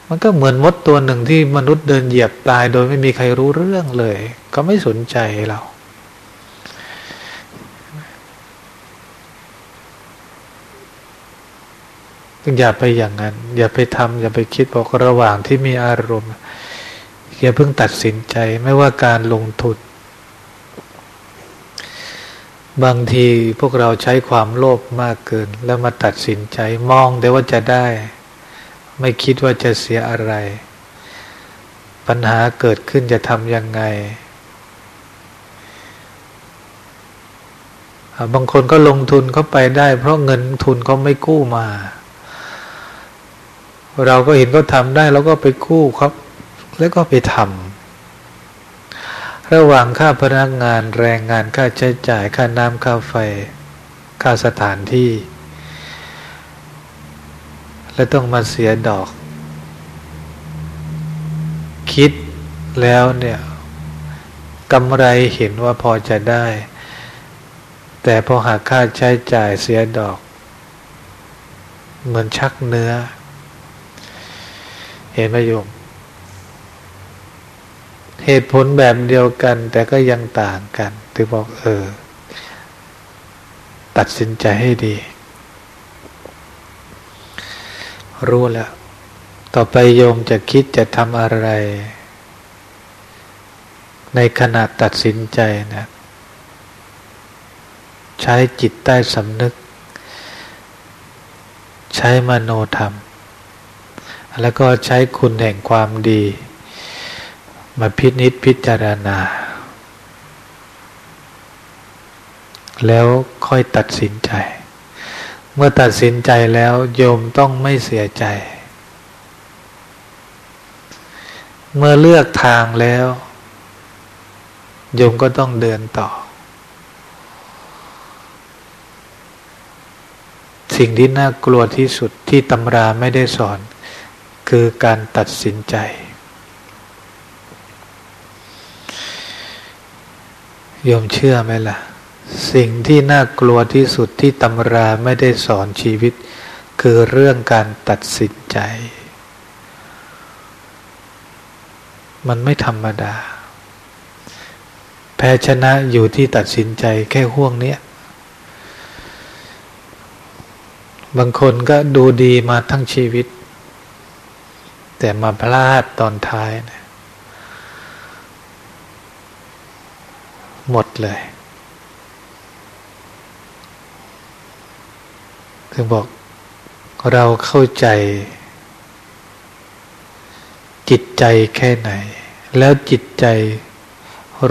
มันก็เหมือนมดตัวหนึ่งที่มนุษย์เดินเหยียบตายโดยไม่มีใครรู้เรื่องเลย ก็ไม่สนใจเรา อย่าไปอย่างนั้น อย่าไปทำอย่าไปคิดบอกระหว่างที่มีอารมณ์อย่าเพิ่งตัดสินใจไม่ว่าการลงทุน บางทีพวกเราใช้ความโลภมากเกิน แล้วมาตัดสินใจมองแต่ว่าจะได้ ไม่คิดว่าจะเสียอะไร ปัญหาเกิดขึ้นจะทำยังไง บางคนก็ลงทุนเข้าไปได้ เพราะเงินทุนเขาไม่กู้มา เราก็เห็นเขาทำได้เราก็ไปกู้ครับ แล้วก็ไปทระหว่างค่าพนักงานแรงงานค่าใช้จ่ายค่าน้ำค่าไฟ ค่าสถานที่ และต้องมาเสียดอก คิดแล้วเนี่ยกำไรเห็นว่าพอจะได้ แต่พอหากค่าใช้จ่ายเสียดอก เหมือนชักเนื้อ เห็นไหมโยม เหตุผลแบบเดียวกัน แต่ก็ยังต่างกันถึงบอกเออ ตัดสินใจให้ดี รู้แล้ว ต่อไปโยมจะคิดจะทำอะไร ในขณะตัดสินใจนะ ใช้จิตใต้สำนึก ใช้มโนธรรม แล้วก็ใช้คุณแห่งความดี มาพินิษพิจารณา แล้วค่อยตัดสินใจ เมื่อตัดสินใจแล้วโยมต้องไม่เสียใจ เมื่อเลือกทางแล้ว โยมก็ต้องเดินต่อ สิ่งที่น่ากลัวที่สุดที่ตำราไม่ได้สอน คือการตัดสินใจยมเชื่อไหมล่ะ สิ่งที่น่ากลัวที่สุดที่ตำราไม่ได้สอนชีวิต คือเรื่องการตัดสินใจ มันไม่ธรรมดา แพ้ชนะอยู่ที่ตัดสินใจแค่ห่วงเนี้ยบางคนก็ดูดีมาทั้งชีวิต แต่มาพลาดตอนท้ายนะหมดเลยถึงบอกเราเข้าใจ จิตใจแค่ไหน แล้วจิตใจ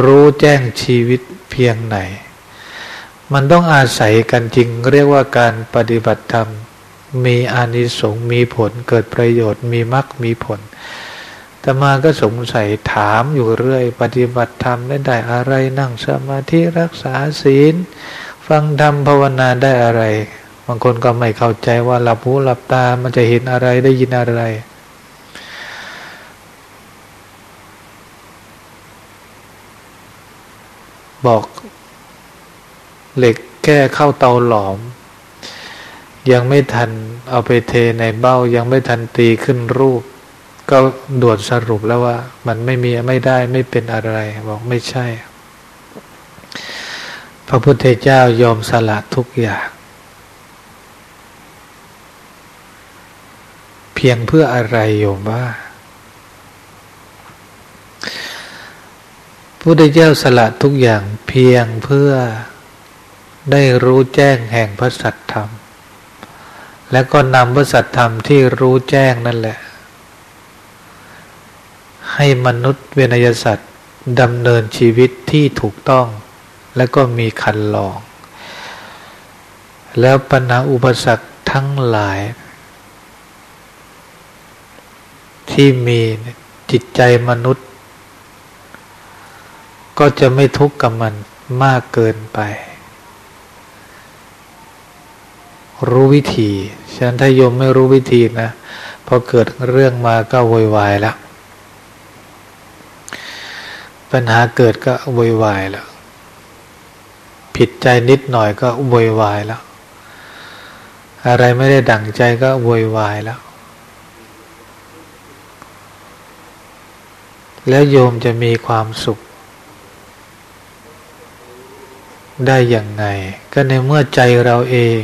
รู้แจ้งชีวิตเพียงไหน มันต้องอาศัยกันจริงเรียกว่าการปฏิบัติธรรม มีอานิสงส์มีผลเกิดประโยชน์มีมรรคมีผลตมาก็สงสัยถามอยู่เรื่อย ปฏิบัติธรรมได้ได้อะไรนั่งสมาธิรักษาศีล ฟังธรรมภาวนาได้อะไร บางคนก็ไม่เข้าใจว่าหลับหูหลับตามันจะเห็นอะไรได้ยินอะไร บอกเหล็กแก้เข้าเตาหลอม ยังไม่ทันเอาไปเทในเบ้ายังไม่ทันตีขึ้นรูป ก็ด่วนสรุปแล้วว่า มันไม่มีไม่ได้ไม่เป็นอะไร บอกไม่ใช่ พระพุทธเจ้ายอมสละทุกอย่าง เพียงเพื่ออะไรโยมว่าพุทธเจ้าสละทุกอย่างเพียงเพื่อได้รู้แจ้งแห่งพระสัทธรรม และก็นำพระสัทธรรมที่รู้แจ้งนั่นแหละ ให้มนุษย์เวนยสัตว์ดำเนินชีวิตที่ถูกต้อง และก็มีคันลอง แล้วปัญหาอุปสรรคทั้งหลาย ที่มีจิตใจมนุษย์ ก็จะไม่ทุกข์กับมันมากเกินไป รู้วิธี ฉะนั้นถ้าโยมไม่รู้วิธีนะพอเกิดเรื่องมาก็โวยวายแล้วปัญหาเกิดก็วอยวายแล้วผิดใจนิดหน่อยก็วอยวายแล้ว อะไรไม่ได้ดั่งใจก็วอยวายแล้ว แล้วโยมจะมีความสุข ได้อย่างไง ก็ในเมื่อใจเราเอง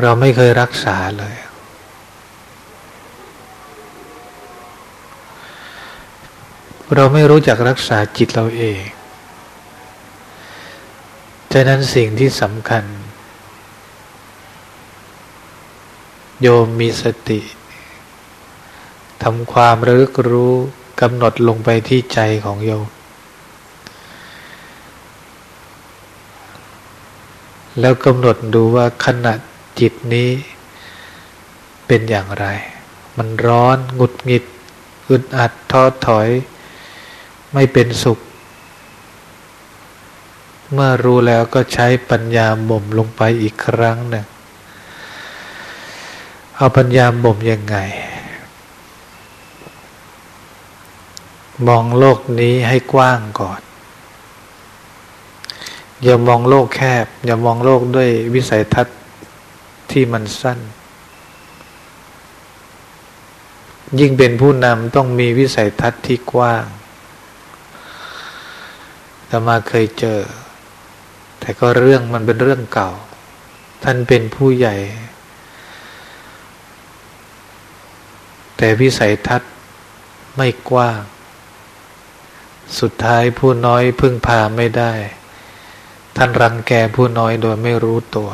เราไม่เคยรักษาเลย เราไม่รู้จักรักษาจิตเราเองฉะนั้นสิ่งที่สำคัญ โยมมีสติทำความระลึกรู้กำหนดลงไปที่ใจของโยม แล้วกำหนดดูว่าขณะ จิตนี้เป็นอย่างไร มันร้อนหงุดหงิดอึดอัดท้อถอย ไม่เป็นสุข เมื่อรู้แล้วก็ใช้ปัญญาบ่มลงไปอีกครั้งหนึ่งเอาปัญญาบ่มยังไง มองโลกนี้ให้กว้างก่อน อย่ามองโลกแคบ อย่ามองโลกด้วยวิสัยทัศน์ ที่มันสั้น ยิ่งเป็นผู้นำต้องมีวิสัยทัศน์ที่กว้างแต่มาเคยเจอ แต่ก็เรื่องมันเป็นเรื่องเก่า ท่านเป็นผู้ใหญ่ แต่วิสัยทัศน์ไม่กว้าง สุดท้ายผู้น้อยพึ่งพาไม่ได้ ท่านรังแกผู้น้อยโดยไม่รู้ตัว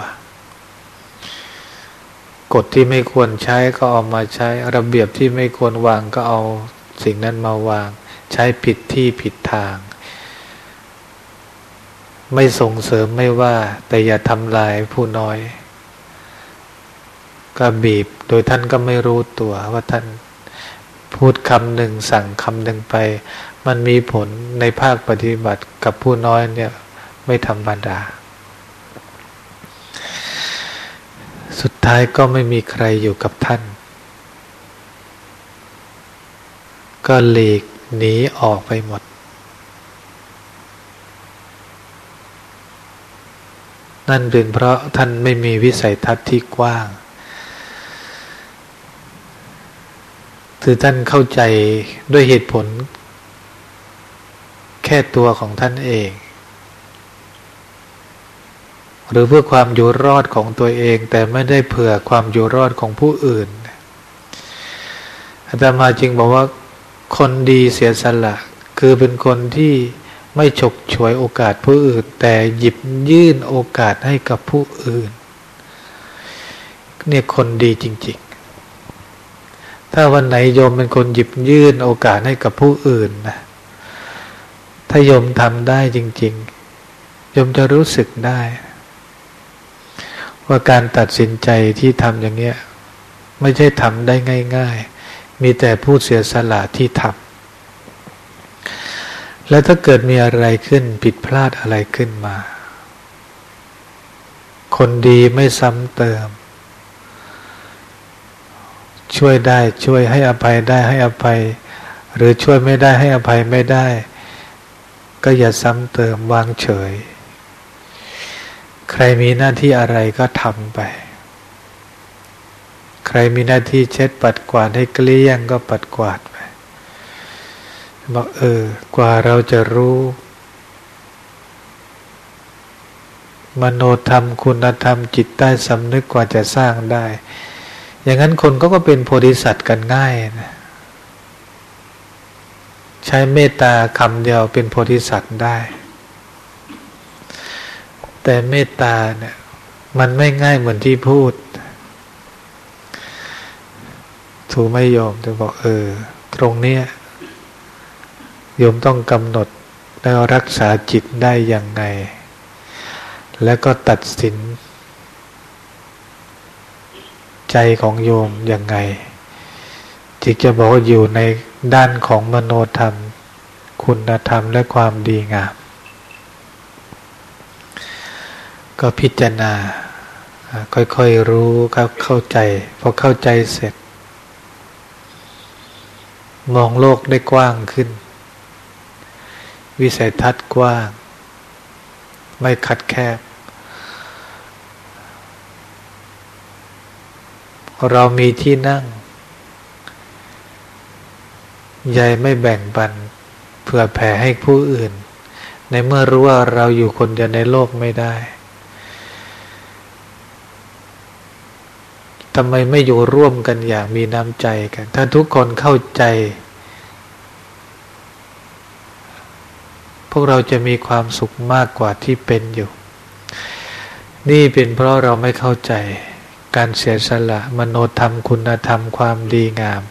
กฎที่ไม่ควรใช้ก็เอามาใช้ ระเบียบที่ไม่ควรวางก็เอาสิ่งนั้นมาวาง ใช้ผิดที่ผิดทาง ไม่ส่งเสริมไม่ว่า แต่อย่าทำลายผู้น้อย ก็บีบโดยท่านก็ไม่รู้ตัวว่าท่านพูดคำหนึ่งสั่งคำหนึ่งไป มันมีผลในภาคปฏิบัติกับผู้น้อยเนี่ยไม่ธรรมดา สุดท้ายก็ไม่มีใครอยู่กับท่าน ก็หลีกหนีออกไปหมด นั่นเป็นเพราะท่านไม่มีวิสัยทัศน์ที่กว้าง คือท่านเข้าใจด้วยเหตุผล แค่ตัวของท่านเอง หรือเพื่อความอยู่รอดของตัวเอง แต่ไม่ได้เผื่อความอยู่รอดของผู้อื่นอาตมาจึงบอกว่าคนดีเสียสละ คือเป็นคนที่ไม่ฉกฉวยโอกาสผู้อื่น แต่หยิบยื่นโอกาสให้กับผู้อื่น เนี่ยคนดีจริง ๆ ถ้าวันไหนโยมเป็นคนหยิบยื่นโอกาสให้กับผู้อื่นนะถ้าโยมทำได้จริง ๆ โยมจะรู้สึกได้ ว่าการตัดสินใจที่ทำอย่างเนี้ยไม่ใช่ทำได้ง่าย ๆ มีแต่ผู้เสียสละที่ทำแล้วถ้าเกิดมีอะไรขึ้นผิดพลาดอะไรขึ้นมา คนดีไม่ซ้ำเติม ช่วยได้ช่วยให้อภัยได้ให้อภัย หรือช่วยไม่ได้ให้อภัยไม่ได้ ก็อย่าซ้ำเติมวางเฉย ใครมีหน้าที่อะไรก็ทำไป ใครมีหน้าที่เช็ดปัดกวาดให้เกลี้ยงก็ปัดกวาดไปบอกเออ กว่าเราจะรู้ มโนธรรมคุณธรรมจิตใต้สำนึกกว่าจะสร้างได้ อย่างนั้นคนก็ก็เป็นโพธิสัตว์กันง่ายนะใช้เมตตาคำเดียวเป็นโพธิสัตว์ได้ แต่เมตตาเนี่ย มันไม่ง่ายเหมือนที่พูด ถูไม่ยอมจะบอกเออ ตรงเนี้ยโยมต้องกำหนดแล้วรักษาจิตได้อย่างไง แล้วก็ตัดสิน ใจของโยมอย่างไง จิตจะบอกอยู่ในด้านของมโนธรรม คุณธรรมและความดีงาม ก็พิจารณา ค่อยๆรู้ครับเข้าใจพอเข้าใจเสร็จ มองโลกได้กว้างขึ้น วิสัยทัศน์กว้าง ไม่คัดแคบ เรามีที่นั่ง ใหญ่ไม่แบ่งปันเพื่อแผ่ให้ผู้อื่น ในเมื่อรู้ว่าเราอยู่คนเดียวในโลกไม่ได้ ทำไมไม่อยู่ร่วมกันอย่างมีน้ำใจกัน ถ้าทุกคนเข้าใจ พวกเราจะมีความสุขมากกว่าที่เป็นอยู่ นี่เป็นเพราะเราไม่เข้าใจ การเสียสละมโนธรรมคุณธรรมความดีงาม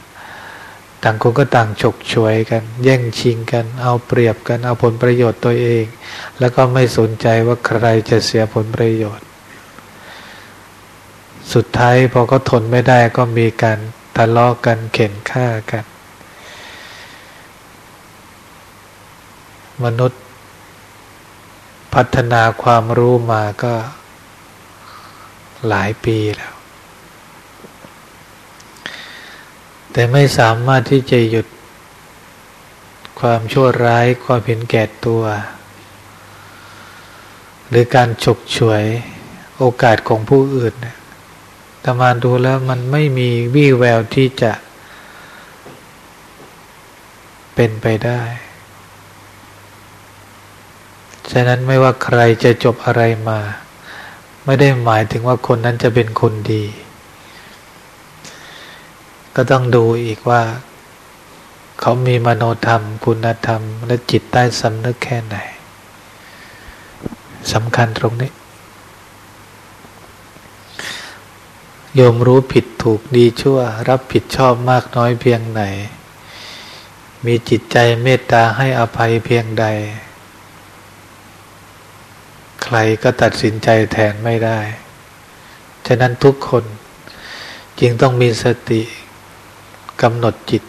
ต่างคนก็ต่างฉกฉวยกัน แย่งชิงกัน เอาเปรียบกันเอาผลประโยชน์ตัวเอง แล้วก็ไม่สนใจว่าใครจะเสียผลประโยชน์ สุดท้ายพอเขาทนไม่ได้ก็มีการทะเลาะกันเข็นฆ่ากัน มนุษย์พัฒนาความรู้มาก็หลายปีแล้ว แต่ไม่สามารถที่จะหยุดความชั่วร้ายความเห็นแก่ตัว หรือการฉกฉวยโอกาสของผู้อื่นแตมาดูแล้วมันไม่มีวี่แววที่จะเป็นไปได้ ฉะนั้นไม่ว่าใครจะจบอะไรมา ไม่ได้หมายถึงว่าคนนั้นจะเป็นคนดี ก็ต้องดูอีกว่า เขามีมโนธรรม คุณธรรม และจิตใต้สำนึกแค่ไหนสำคัญตรงนี้ โยมรู้ผิดถูกดีชั่ว รับผิดชอบมากน้อยเพียงไหน มีจิตใจเมตตาให้อภัยเพียงใด ใครก็ตัดสินใจแทนไม่ได้ ฉะนั้นทุกคนจึงต้องมีสติกำหนดจิต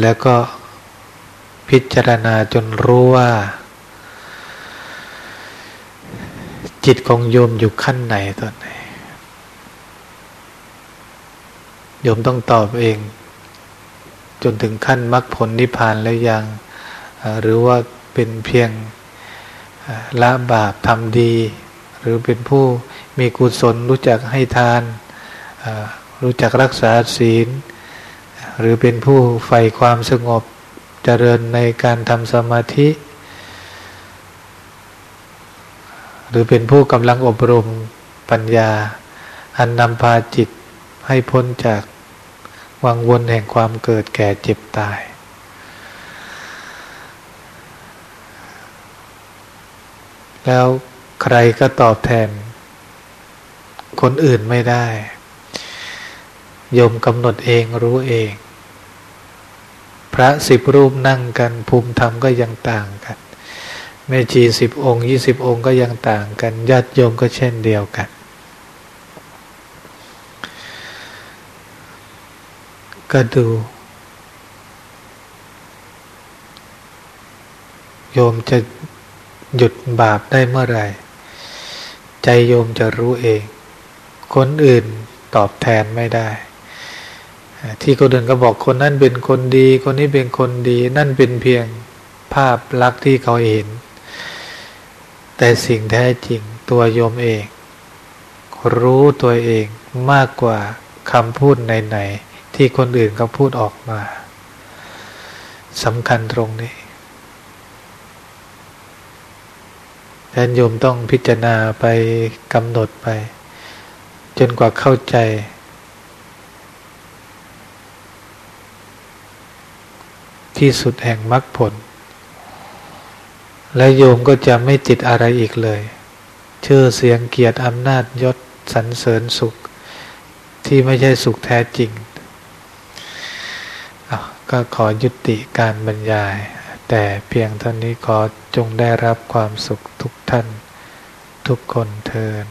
แล้วก็พิจารณาจนรู้ว่า จิตของโยมอยู่ขั้นไหนตอนไหนโยมต้องตอบเอง จนถึงขั้นมรรคผลนิพพานแล้วยัง หรือว่าเป็นเพียงละบาปทำดี หรือเป็นผู้มีกุศลรู้จักให้ทาน รู้จักรักษาศีล หรือเป็นผู้ใฝ่ความสงบเจริญในการทำสมาธิ หรือเป็นผู้กำลังอบรมปัญญา อันนำพาจิตให้พ้นจากวังวนแห่งความเกิดแก่เจ็บตาย แล้วใครก็ตอบแทน คนอื่นไม่ได้ยมกำหนดเองรู้เอง พระสิบรูปนั่งกันภูมิธรรมก็ยังต่างกัน แม่ชีสิบองค์ยี่สิบองค์ก็ยังต่างกันญาติโยมก็เช่นเดียวกัน ก็ดู โยมจะหยุดบาปได้เมื่อไหร่ ใจโยมจะรู้เอง คนอื่นตอบแทนไม่ได้ ที่คนอื่นก็บอกคนนั้นเป็นคนดี คนนี้เป็นคนดี นั่นเป็นเพียงภาพลักษณ์ที่เขาเห็น แต่สิ่งแท้จริงตัวโยมเอง รู้ตัวเองมากกว่าคำพูดไหนๆที่คนอื่นเขาพูดออกมาสำคัญตรงนี้ท่านโยมต้องพิจารณาไปกำหนดไป จนกว่าเข้าใจ ที่สุดแห่งมรรคผล และโยมก็จะไม่ติดอะไรอีกเลย ชื่อเสียงเกียรติอำนาจยศสรรเสริญสุข ที่ไม่ใช่สุขแท้จริง ก็ขอยุติการบรรยาย แต่เพียงเท่านี้ขอจงได้รับความสุขทุกท่าน ทุกคนเทิน